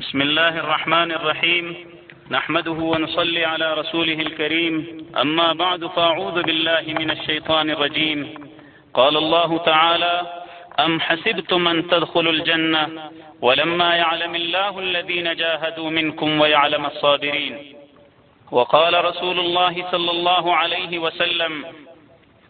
بسم الله الرحمن الرحيم. نحمده ونصلي على رسوله الكريم. أما بعد، فأعوذ بالله من الشيطان الرجيم. قال الله تعالى أم حسبتم أن تدخلوا الجنة؟ ولما يعلم الله الذين جاهدوا منكم ويعلم الصابرين. وقال رسول الله صلى الله عليه وسلم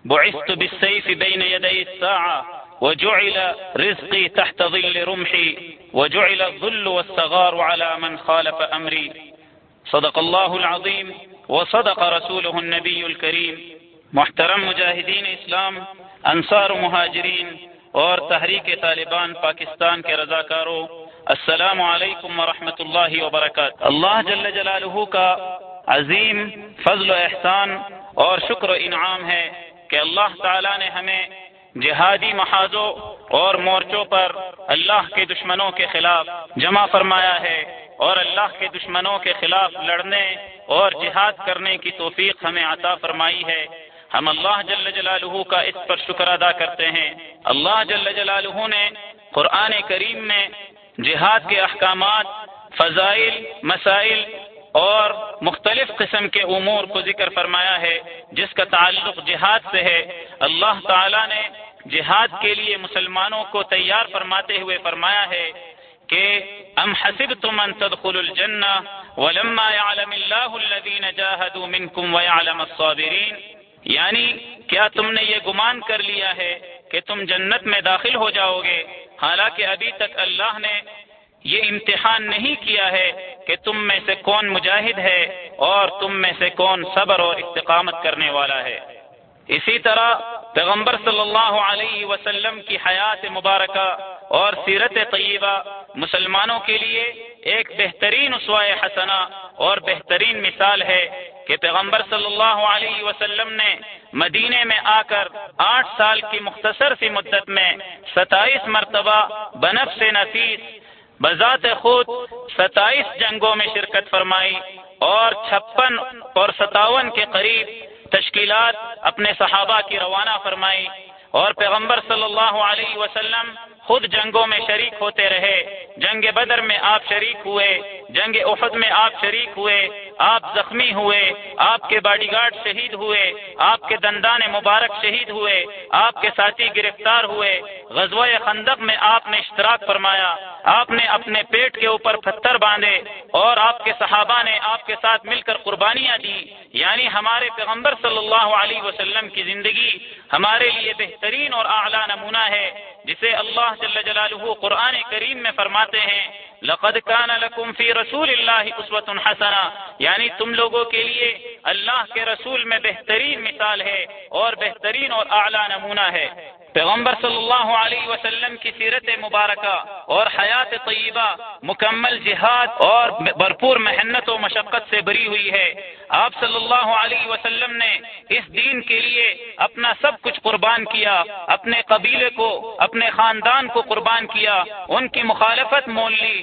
بعثت بالسيف بين يدي الساعة وجعل رزقي تحت ظل رمحي، وجعل الظل والصغار على من خالف أمري. صدق الله العظيم، وصدق رسوله النبي الكريم. محترم مجاہدین اسلام، انصار مہاجرین اور تحریک طالبان پاکستان کے رضاکاروں، السلام علیکم ورحمۃ اللہ وبرکاتہ۔ اللہ جل جلالہ کا عظیم فضل و احسان اور شکر و انعام ہے کہ اللہ تعالی نے ہمیں جہادی محاذوں اور مورچوں پر اللہ کے دشمنوں کے خلاف جمع فرمایا ہے اور اللہ کے دشمنوں کے خلاف لڑنے اور جہاد کرنے کی توفیق ہمیں عطا فرمائی ہے۔ ہم اللہ جل جلالہ کا اس پر شکر ادا کرتے ہیں۔ اللہ جل جلالہ نے قرآن کریم میں جہاد کے احکامات، فضائل، مسائل اور مختلف قسم کے امور کو ذکر فرمایا ہے، جس کا تعلق جہاد سے ہے۔ اللہ تعالی نے جہاد کے لیے مسلمانوں کو تیار فرماتے ہوئے فرمایا ہے کہ ام حسبتم ان تدخلوا الجنہ ولما يعلم الله الذين جاهدوا منكم ويعلم الصابرين یعنی کیا تم نے یہ گمان کر لیا ہے کہ تم جنت میں داخل ہو جاؤ گے حالانکہ ابھی تک اللہ نے یہ امتحان نہیں کیا ہے کہ تم میں سے کون مجاہد ہے اور تم میں سے کون صبر اور استقامت کرنے والا ہے۔ اسی طرح پیغمبر صلی اللہ علیہ وسلم کی حیات مبارکہ اور سیرت طیبہ مسلمانوں کے لیے ایک بہترین اسوائے حسنہ اور بہترین مثال ہے کہ پیغمبر صلی اللہ علیہ وسلم نے مدینے میں آ کر آٹھ سال کی مختصر سی مدت میں ستائیس مرتبہ بنف سے نفیس بذات خود ستائیس جنگوں میں شرکت فرمائی اور چھپن اور ستاون کے قریب تشکیلات اپنے صحابہ کی روانہ فرمائی اور پیغمبر صلی اللہ علیہ وسلم خود جنگوں میں شریک ہوتے رہے۔ جنگ بدر میں آپ شریک ہوئے۔ جنگ احد میں آپ شریک ہوئے۔ آپ زخمی ہوئے۔ آپ کے باڈی گارڈ شہید ہوئے۔ آپ کے دندان مبارک شہید ہوئے۔ آپ کے ساتھی گرفتار ہوئے۔ غزوہ خندق میں آپ نے اشتراک فرمایا۔ آپ نے اپنے پیٹ کے اوپر پتھر باندھے اور آپ کے صحابہ نے آپ کے ساتھ مل کر قربانیاں دی۔ یعنی ہمارے پیغمبر صلی اللہ علیہ وسلم کی زندگی ہمارے لیے بہترین اور اعلیٰ نمونہ ہے، جسے اللہ جل جلالہ قرآن کریم میں فرماتے ہیں لقد كان لكم في رسول اللہ اسوۃ حسنہ یعنی تم لوگوں کے لیے اللہ کے رسول میں بہترین مثال ہے اور بہترین اور اعلیٰ نمونہ ہے۔ پیغمبر صلی اللہ علیہ وسلم کی سیرت مبارکہ اور حیات طیبہ مکمل جہاد اور بھرپور محنت و مشقت سے بری ہوئی ہے۔ آپ صلی اللہ علیہ وسلم نے اس دین کے لیے اپنا سب کچھ قربان کیا، اپنے قبیلے کو، اپنے خاندان کو قربان کیا، ان کی مخالفت مول لی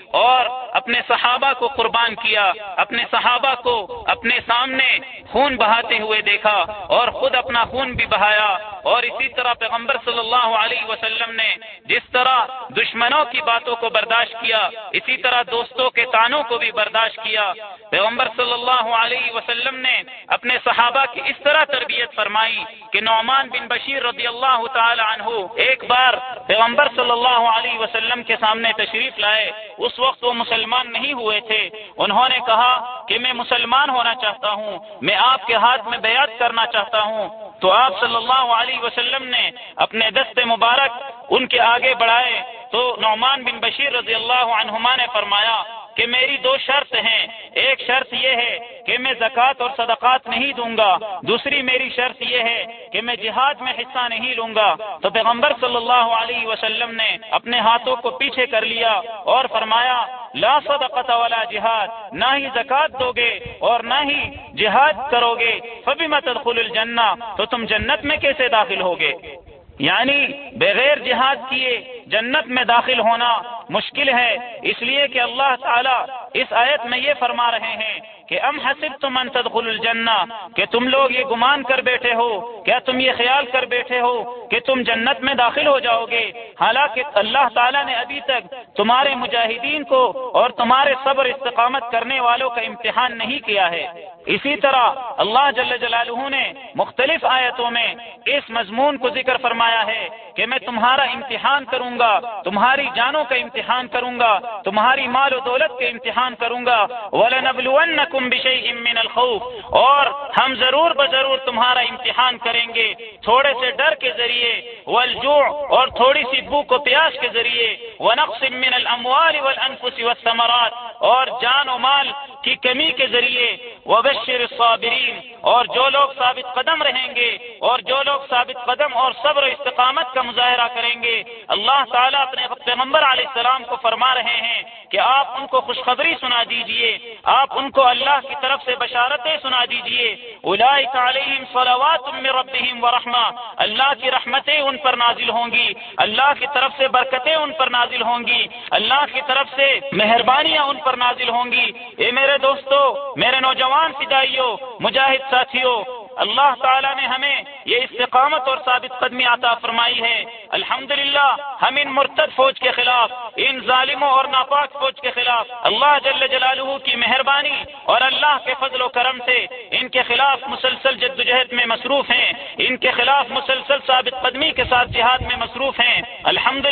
اور اپنے صحابہ کو قربان کیا، اپنے صحابہ کو اپنے سامنے خون بہاتے ہوئے دیکھا اور خود اپنا خون بھی بہایا۔ اور اسی طرح پیغمبر صلی اللہ علیہ وسلم نے جس طرح دشمنوں کی باتوں کو برداشت کیا، اسی طرح دوستوں کے تانوں کو بھی برداشت کیا۔ پیغمبر صلی اللہ علیہ وسلم نے اپنے صحابہ کی اس طرح تربیت فرمائی کہ نعمان بن بشیر رضی اللہ تعالی عنہ ایک بار پیغمبر صلی اللہ علیہ وسلم کے سامنے تشریف لائے، اس وقت وہ مسلمان نہیں ہوئے تھے، انہوں نے کہا کہ میں مسلمان ہونا چاہتا ہوں، میں آپ کے ہاتھ میں بیعت کرنا چاہتا ہوں۔ تو آپ صلی اللہ علیہ وسلم نے اپنے دست مبارک ان کے آگے بڑھائے۔ تو نعمان بن بشیر رضی اللہ عنہما نے فرمایا کہ میری دو شرط ہیں۔ ایک شرط یہ ہے کہ میں زکوٰۃ اور صدقات نہیں دوں گا۔ دوسری میری شرط یہ ہے کہ میں جہاد میں حصہ نہیں لوں گا۔ تو پیغمبر صلی اللہ علیہ وسلم نے اپنے ہاتھوں کو پیچھے کر لیا اور فرمایا، لا صدقت والا جہاد، نہ ہی زکوٰۃ دو گے اور نہ ہی جہاد کرو گے۔ فبی تدخل الجنہ، تو تم جنت میں کیسے داخل ہوگے؟ یعنی بغیر جہاد کیے جنت میں داخل ہونا مشکل ہے اس لیے کہ اللہ تعالیٰ اس آیت میں یہ فرما رہے ہیں کہ ام حسب تم انتدخل الجنہ، کہ تم لوگ یہ گمان کر بیٹھے ہو، کیا تم یہ خیال کر بیٹھے ہو کہ تم جنت میں داخل ہو جاؤ گے؟ حالانکہ اللہ تعالیٰ نے ابھی تک تمہارے مجاہدین کو اور تمہارے صبر استقامت کرنے والوں کا امتحان نہیں کیا ہے۔ اسی طرح اللہ جل جلالہ نے مختلف آیتوں میں اس مضمون کو ذکر فرمایا ہے کہ میں تمہارا امتحان کروں گا، تمہاری جانوں کا امتحان کروں گا، تمہاری مال و دولت کا امتحان کروں گا۔ وَلَنَبْلُوَنَّكُمْ بِشَيْءٍ مِّنَ الْخَوْفِ، اور ہم ضرور بضرور تمہارا امتحان کریں گے تھوڑے سے ڈر کے ذریعے، والجوع، اور تھوڑی سی بھوک و پیاس کے ذریعے، ونقص من الاموال والانفس والثمرات، اور جان و مال کی کمی کے ذریعے وبشر الصابرین اور جو لوگ ثابت قدم رہیں گے، اور جو لوگ ثابت قدم اور صبر و استقامت کا مظاہرہ کریں گے، اللہ تعالیٰ اپنے پیغمبر علیہ السلام کو فرما رہے ہیں کہ آپ ان کو خوشخبری سنا دیجیے، آپ ان کو اللہ کی طرف سے بشارتیں سنا دیجیے۔ علیہم صلوات من ربهم ورحمہ اللہ کی رحمتیں ان پر نازل ہوں گی، اللہ کی طرف سے برکتیں ان پر نازل ہوں گی، اللہ کی طرف سے مہربانیاں ان پر نازل ہوں گی۔ اے میرے دوستو، میرے نوجوان فدائیوں مجاہد ساتھیوں اللہ تعالیٰ نے ہمیں یہ استقامت اور ثابت قدمی عطا فرمائی ہے۔ الحمد ہم ان مرتد فوج کے خلاف، ان ظالموں اور ناپاک فوج کے خلاف اللہ جل جلالہ کی مہربانی اور اللہ کے فضل و کرم سے ان کے خلاف مسلسل جدوجہد میں مصروف ہیں، ان کے خلاف مسلسل ثابت قدمی کے ساتھ جہاد میں مصروف ہیں۔ الحمد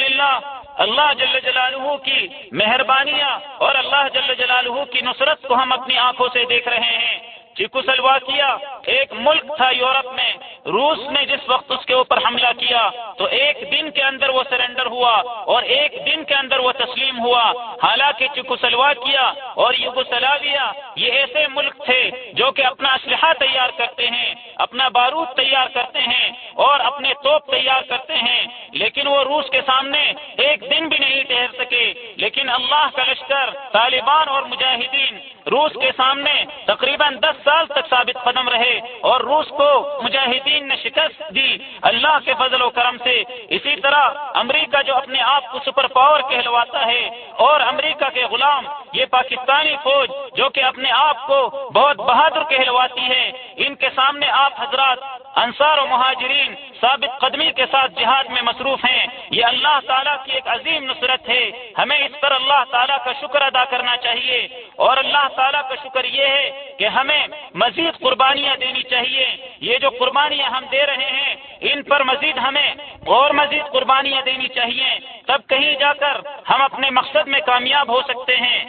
اللہ جل جلالہ کی مہربانیاں اور اللہ جل جلالہ کی نصرت کو ہم اپنی آنکھوں سے دیکھ رہے ہیں۔ جی چیکو سلواکیا ایک ملک تھا یورپ میں روس نے جس وقت اس کے اوپر حملہ کیا، تو ایک دن کے اندر وہ سرنڈر ہوا اور ایک دن کے اندر وہ تسلیم ہوا۔ حالانکہ چیکو سلواکیا اور یوگوسلاویا یہ ایسے ملک تھے جو کہ اپنا اسلحہ تیار کرتے ہیں، اپنا بارود تیار کرتے ہیں اور اپنے توپ تیار کرتے ہیں۔ لیکن وہ روس کے سامنے ایک دن بھی نہیں ٹھہر سکے۔ لیکن اللہ کا لشکر، طالبان اور مجاہدین روس کے سامنے تقریباً دس سال تک ثابت قدم رہے اور روس کو مجاہدین نے شکست دی۔ اللہ کے فضل و کرم سے۔ اسی طرح امریکہ جو اپنے آپ کو سپر پاور کہلواتا ہے، اور امریکہ کے غلام، یہ پاکستانی فوج جو کہ اپنے آپ کو بہت بہادر کہلواتی ہے۔ ان کے سامنے آپ حضرات انصار و مہاجرین ثابت قدمی کے ساتھ جہاد میں مصروف ہیں۔ یہ اللہ تعالیٰ کی ایک عظیم نصرت ہے۔ ہمیں اس پر اللہ تعالیٰ کا شکر ادا کرنا چاہیے۔ اور اللہ تعالیٰ کا شکر یہ ہے کہ ہمیں مزید قربانیاں دینی چاہیے۔ یہ جو قربانیاں ہم دے رہے ہیں، ان پر مزید ہمیں اور مزید قربانیاں دینی چاہیے۔ تب کہیں جا کر ہم اپنے مقصد میں کامیاب ہو سکتے ہیں۔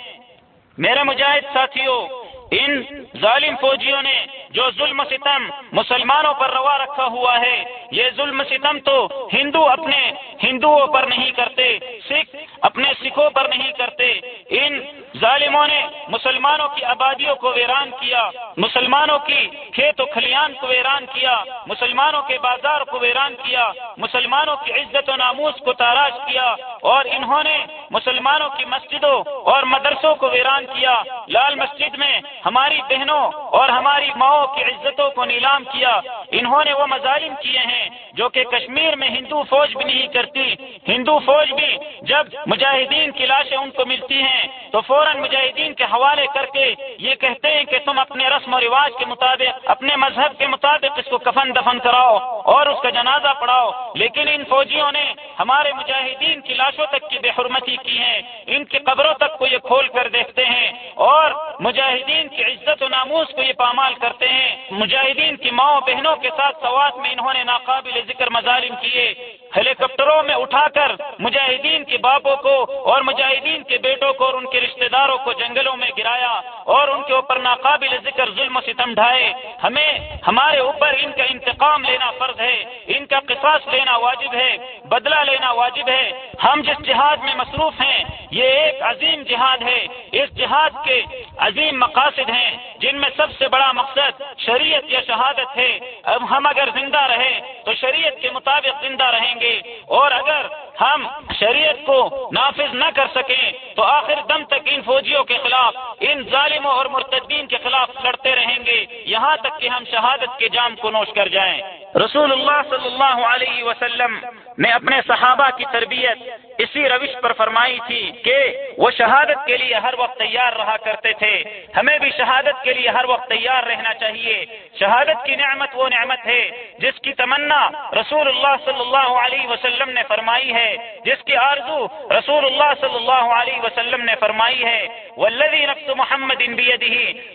میرے مجاہد ساتھیوں ان ظالم فوجیوں نے جو ظلم ستم مسلمانوں پر روا رکھا ہوا ہے، یہ ظلم ستم تو ہندو اپنے ہندوؤں پر نہیں کرتے، سکھ اپنے سکھوں پر نہیں کرتے۔ ان ظالموں نے مسلمانوں کی آبادیوں کو ویران کیا، مسلمانوں کی کھیت و کھلیان کو ویران کیا، مسلمانوں کے بازار کو ویران کیا، مسلمانوں کی عزت و ناموس کو تاراج کیا اور انہوں نے مسلمانوں کی مسجدوں اور مدرسوں کو ویران کیا۔ لال مسجد میں ہماری بہنوں اور ہماری ماؤں کی عزتوں کو نیلام کیا۔ انہوں نے وہ مظالم کیے ہیں جو کہ کشمیر میں ہندو فوج بھی نہیں کرتی، ہندو فوج بھی جب مجاہدین کی لاشیں ان کو ملتی ہیں، تو فوراً مجاہدین کے حوالے کر کے یہ کہتے ہیں کہ تم اپنے رسم و رواج کے مطابق، اپنے مذہب کے مطابق اس کو کفن دفن کراؤ اور اس کا جنازہ پڑھاؤ۔ لیکن ان فوجیوں نے ہمارے مجاہدین کی لاشوں تک کی بے حرمتی کی ہے ان کی قبروں تک کو یہ کھول کر دیکھتے ہیں اور مجاہدین کی عزت و ناموس کو یہ پامال کرتے ہیں۔ مجاہدین کی ماؤں بہنوں کے ساتھ سوات میں انہوں نے ناقابل ذکر مظالم کیے۔ ہیلی کاپٹروں میں اٹھا کر مجاہدین کے باپوں کو اور مجاہدین کے بیٹوں کو اور ان کے رشتہ داروں کو جنگلوں میں گرایا اور ان کے اوپر ناقابل ذکر ظلم و ستم ڈھائے۔ ہمیں، ہمارے اوپر ان کا انتقام لینا فرض ہے، ان کا قصاص لینا واجب ہے، بدلہ لینا واجب ہے۔ ہم جس جہاد میں مصروف ہیں، یہ ایک عظیم جہاد ہے۔ اس جہاد کے عظیم مقاصد ہیں، جن میں سب سے بڑا مقصد شریعت یا شہادت ہے۔ اب ہم اگر زندہ رہے تو شریعت کے مطابق زندہ رہیں گے۔ اور اگر ہم شریعت کو نافذ نہ کر سکیں تو آخر دم تک ان فوجیوں کے خلاف، ان ظالموں اور مرتدین کے خلاف لڑتے رہیں گے۔ یہاں تک کہ ہم شہادت کے جام کو نوش کر جائیں۔ رسول اللہ صلی اللہ علیہ وسلم نے اپنے صحابہ کی تربیت اسی روش پر فرمائی تھی کہ وہ شہادت کے لیے ہر وقت تیار رہا کرتے تھے۔ ہمیں بھی شہادت کے لیے ہر وقت تیار رہنا چاہیے۔ شہادت کی نعمت وہ نعمت ہے جس کی تمنا رسول اللہ صلی اللہ علیہ وسلم نے فرمائی ہے۔ جس کی آرزو رسول اللہ صلی اللہ علیہ وسلم نے فرمائی ہے والذی نفس محمد ان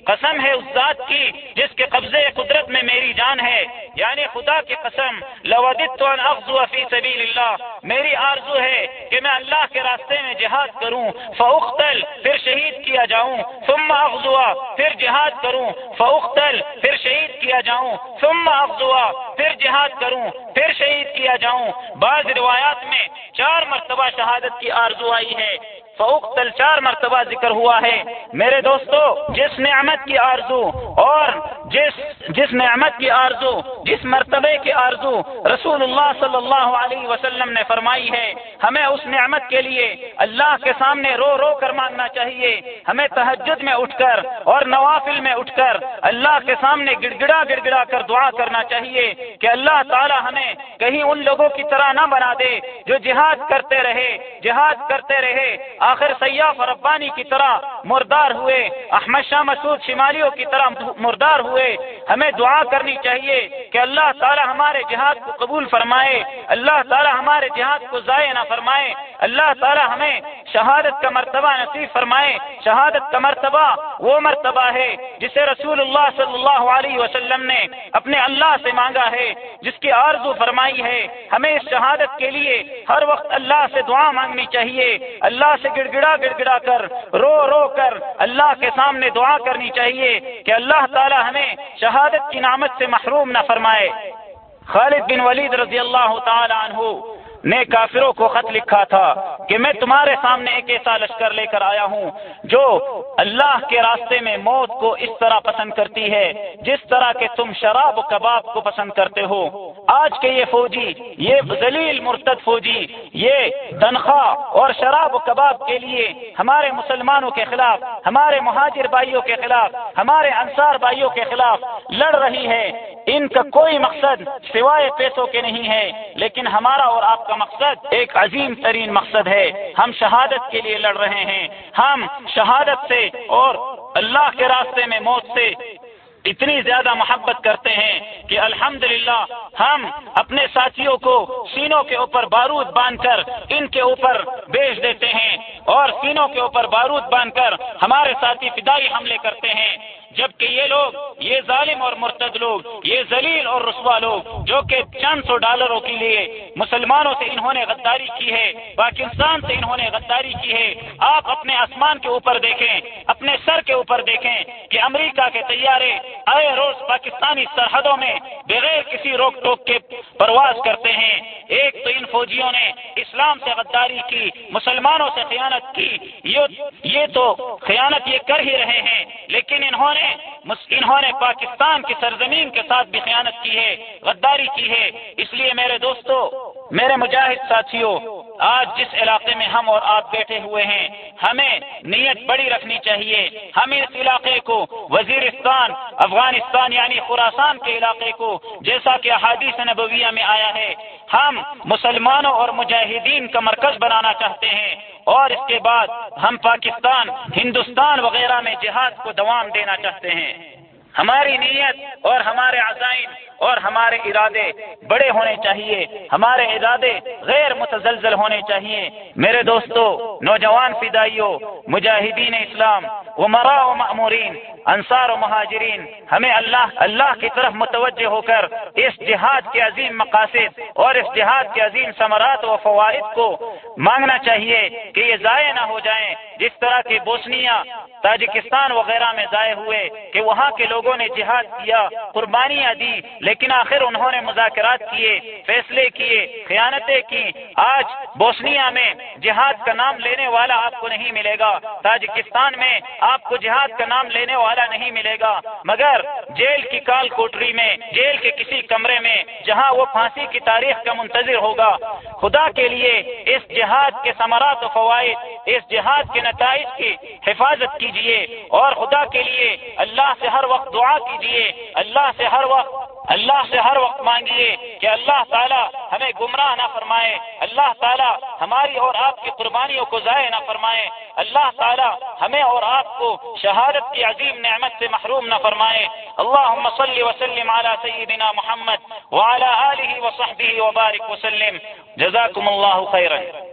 قسم ہے اس ذات کی، جس کے قبضے قدرت میں میری جان ہے۔ یعنی خدا کی قسم لودت ان اغزو فی سبیل اللہ میری آرزو ہے کہ میں اللہ کے راستے میں جہاد کروں فاختل پھر شہید کیا جاؤں۔ ثم اغزوا پھر جہاد کروں۔ فاختل پھر شہید کیا جاؤں۔ ثم اغزوا پھر جہاد کروں۔ پھر شہید کیا جاؤں۔ بعض روایات میں چار مرتبہ شہادت کی آرزو آئی ہے۔ فوقتل چار مرتبہ ذکر ہوا ہے۔ میرے دوستو جس نعمت کی آرزو اور جس جس نعمت کی آرزو، جس مرتبے کی آرزو رسول اللہ صلی اللہ علیہ وسلم نے فرمائی ہے، ہمیں اس نعمت کے لیے اللہ کے سامنے رو رو کر مانگنا چاہیے۔ ہمیں تہجد میں اٹھ کر اور نوافل میں اٹھ کر اللہ کے سامنے گڑ گڑا گڑ گڑا کر دعا کرنا چاہیے کہ اللہ تعالی ہمیں کہیں ان لوگوں کی طرح نہ بنا دے جو جہاد کرتے رہے، جہاد کرتے رہے۔ آخر سیاف ربانی کی طرح مردار ہوئے۔ احمد شاہ مسعود شمالیوں کی طرح مردار ہوئے۔ ہمیں دعا کرنی چاہیے کہ اللہ تعالی ہمارے جہاد کو قبول فرمائے۔ اللہ تعالی ہمارے جہاد کو ضائع نہ فرمائے۔ اللہ تعالی ہمیں شہادت کا مرتبہ نصیب فرمائے۔ شہادت کا مرتبہ وہ مرتبہ ہے جسے رسول اللہ صلی اللہ علیہ وسلم نے اپنے اللہ سے مانگا ہے، جس کی آرزو فرمائی ہے۔ ہمیں اس شہادت کے لیے ہر وقت اللہ سے دعا مانگنی چاہیے۔ اللہ سے گڑ گڑا گڑ گڑا کر، رو رو کر اللہ کے سامنے دعا کرنی چاہیے کہ اللہ تعالی ہمیں شہادت کی نامت سے محروم نہ فرمائے۔ خالد بن ولید رضی اللہ تعالی عنہ نے کافروں کو خط لکھا تھا کہ میں تمہارے سامنے ایک ایسا لشکر لے کر آیا ہوں جو اللہ کے راستے میں موت کو اس طرح پسند کرتی ہے، جس طرح کے تم شراب و کباب کو پسند کرتے ہو۔ آج کے یہ فوجی، یہ ذلیل مرتد فوجی، یہ تنخواہ اور شراب و کباب کے لیے ہمارے مسلمانوں کے خلاف، ہمارے مہاجر بھائیوں کے خلاف، ہمارے انصار بھائیوں کے خلاف لڑ رہی ہے۔ ان کا کوئی مقصد سوائے پیسوں کے نہیں ہے، لیکن ہمارا اور آپ کا مقصد ایک عظیم ترین مقصد ہے۔ ہم شہادت کے لیے لڑ رہے ہیں۔ ہم شہادت سے اور اللہ کے راستے میں موت سے اتنی زیادہ محبت کرتے ہیں کہ الحمد ہم اپنے ساتھیوں کو سینوں کے اوپر بارود باندھ کر ان کے اوپر بیچ دیتے ہیں اور سینوں کے اوپر بارود باندھ کر ہمارے ساتھی فدائی حملے کرتے ہیں۔ جبکہ یہ لوگ، یہ ظالم اور مرتد لوگ، یہ ذلیل اور رسوا لوگ، جو کہ چند سو ڈالروں کے لیے مسلمانوں سے انہوں نے غداری کی ہے، پاکستان سے انہوں نے غداری کی ہے، آپ اپنے آسمان کے اوپر دیکھیں، اپنے سر کے اوپر دیکھیں کہ امریکہ کے طیارے آئے روز پاکستانی سرحدوں میں بغیر کسی روک ٹوک کے پرواز کرتے ہیں۔ ایک تو ان فوجیوں نے اسلام سے غداری کی، مسلمانوں سے خیانت کی یہ تو خیانت یہ کر ہی رہے ہیں، لیکن انہوں نے انہوں نے پاکستان کی سرزمین کے ساتھ بھی خیانت کی ہے، غداری کی ہے۔ اس لیے میرے دوستو، میرے مجاہد ساتھیوں آج جس علاقے میں ہم اور آپ بیٹھے ہوئے ہیں، ہمیں نیت بڑی رکھنی چاہیے۔ ہم اس علاقے کو، وزیرستان، افغانستان یعنی خوراسان کے علاقے کو، جیسا کہ احادیث نبویہ میں آیا ہے، ہم مسلمانوں اور مجاہدین کا مرکز بنانا چاہتے ہیں۔ اور اس کے بعد ہم پاکستان، ہندوستان وغیرہ میں جہاد کو دوام دینا چاہتے ہیں۔ ہماری نیت اور ہمارے عزائم اور ہمارے ارادے بڑے ہونے چاہیے۔ ہمارے ارادے غیر متزلزل ہونے چاہیے۔ میرے دوستو، نوجوان فدائیوں مجاہدین اسلام عمرا و معمورین انصار و مہاجرین، ہمیں اللہ اللہ کی طرف متوجہ ہو کر اس جہاد کے عظیم مقاصد اور اس جہاد کے عظیم ثمرات و فوائد کو مانگنا چاہیے کہ یہ ضائع نہ ہو جائیں۔ جس طرح کی بوسنیا، تاجکستان وغیرہ میں ضائع ہوئے کہ وہاں کے لوگوں نے جہاد کیا، قربانیاں دی، لیکن آخر انہوں نے مذاکرات کیے، فیصلے کیے، خیانتیں کی۔ آج بوسنیا میں جہاد کا نام لینے والا آپ کو نہیں ملے گا۔ تاجکستان میں آپ کو جہاد کا نام لینے والا نہیں ملے گا۔ مگر جیل کی کال کوٹری میں، جیل کے کسی کمرے میں، جہاں وہ پھانسی کی تاریخ کا منتظر ہوگا۔ خدا کے لیے اس جہاد کے ثمرات و فوائد، اس جہاد کے نتائج کی حفاظت کیجیے اور خدا کے لیے اللہ سے ہر وقت دعا کیجیے اللہ سے ہر وقت اللہ سے ہر وقت مانگیے کہ اللہ تعالیٰ ہمیں گمراہ نہ فرمائے، اللہ تعالیٰ ہماری اور آپ کی قربانیوں کو ضائع نہ فرمائے، اللہ تعالیٰ ہمیں اور آپ کو شہادت کی عظیم نعمت سے محروم نہ فرمائے۔ اللہ صلی وسلم على سیدنا محمد وعلى آلہ وصحبہ وبارک وسلم جزاکم اللہ خیرا۔